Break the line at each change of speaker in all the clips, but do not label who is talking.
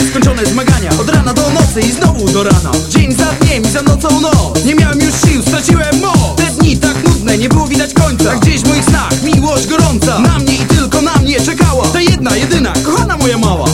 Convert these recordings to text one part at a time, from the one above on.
Skończone zmagania. Od rana do nocy i znowu do rana. Dzień za dniem i za nocą noc. Nie miałem już sił, straciłem moc. Te dni tak nudne, nie było widać końca. Tak gdzieś w moich snach miłość gorąca. Na mnie i tylko na mnie czekała Ta jedna, jedyna, kochana moja mała.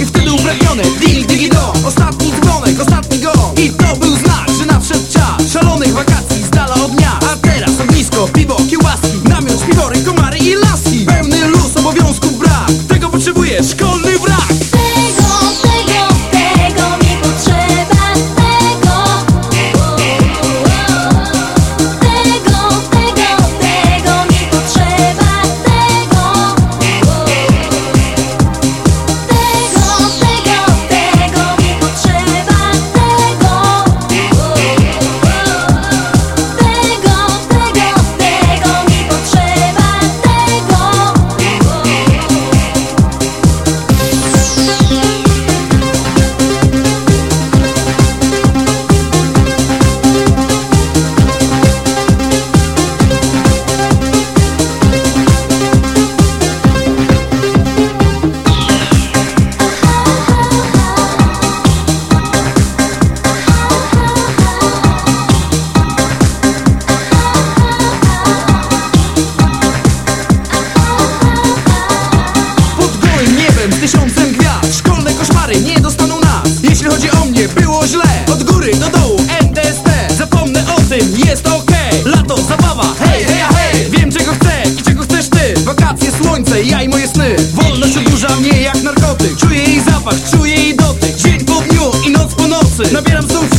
Nabieram z